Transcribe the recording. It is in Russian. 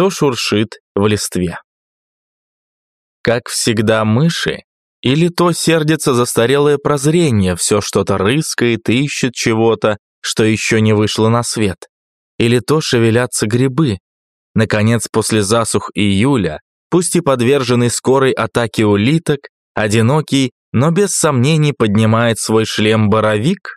что шуршит в листве. Как всегда мыши, или то сердится застарелое прозрение, все что-то рыскает и ищет чего-то, что еще не вышло на свет. Или то шевелятся грибы. Наконец, после засух июля, пусть и подверженный скорой атаке улиток, одинокий, но без сомнений поднимает свой шлем боровик